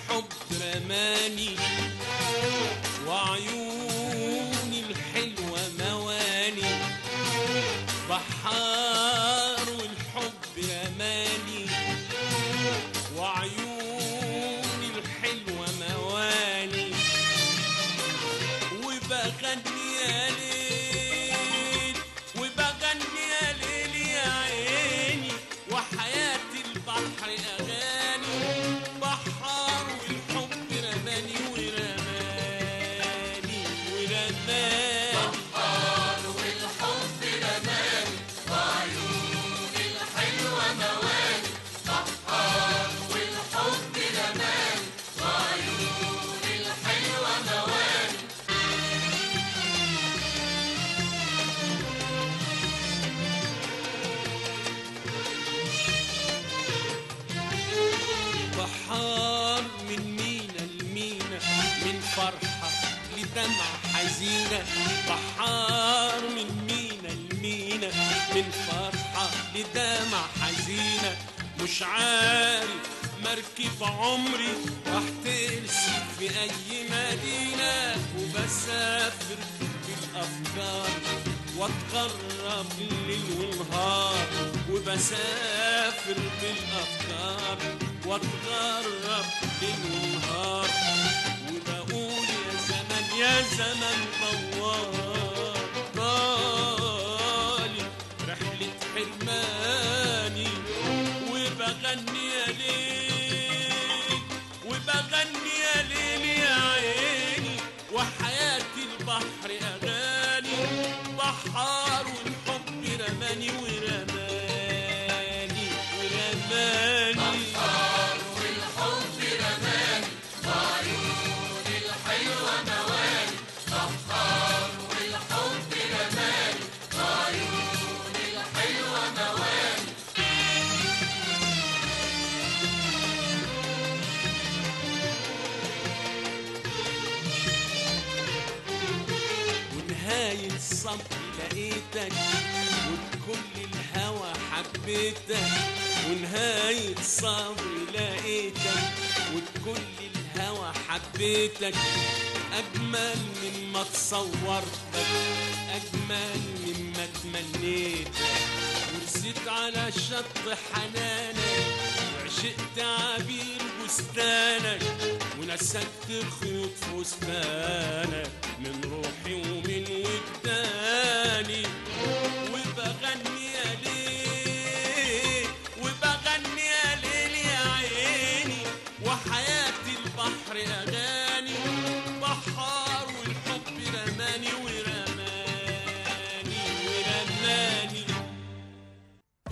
الحب رماني لدمع حزينة بحار من مينا لمينا من فرحة لدمع حزينة. مش عارف مركب عمري راح ترسي في أي مدينة. وبسافر بالأفكار واتغرب الليل والنهار وبسافر بالأفكار واتغرب ليل ونهار. her الصبر لقيتك وبكل الهوى حبيتك ونهاية الصبر لقيتك وبكل الهوى حبيتك أجمل مما تصورتك أجمل مما تمنيتك. ورسيت على شط حنانك وعشقت عبير بستانك ونسكت خيوط فستانك من روحي ومن ولي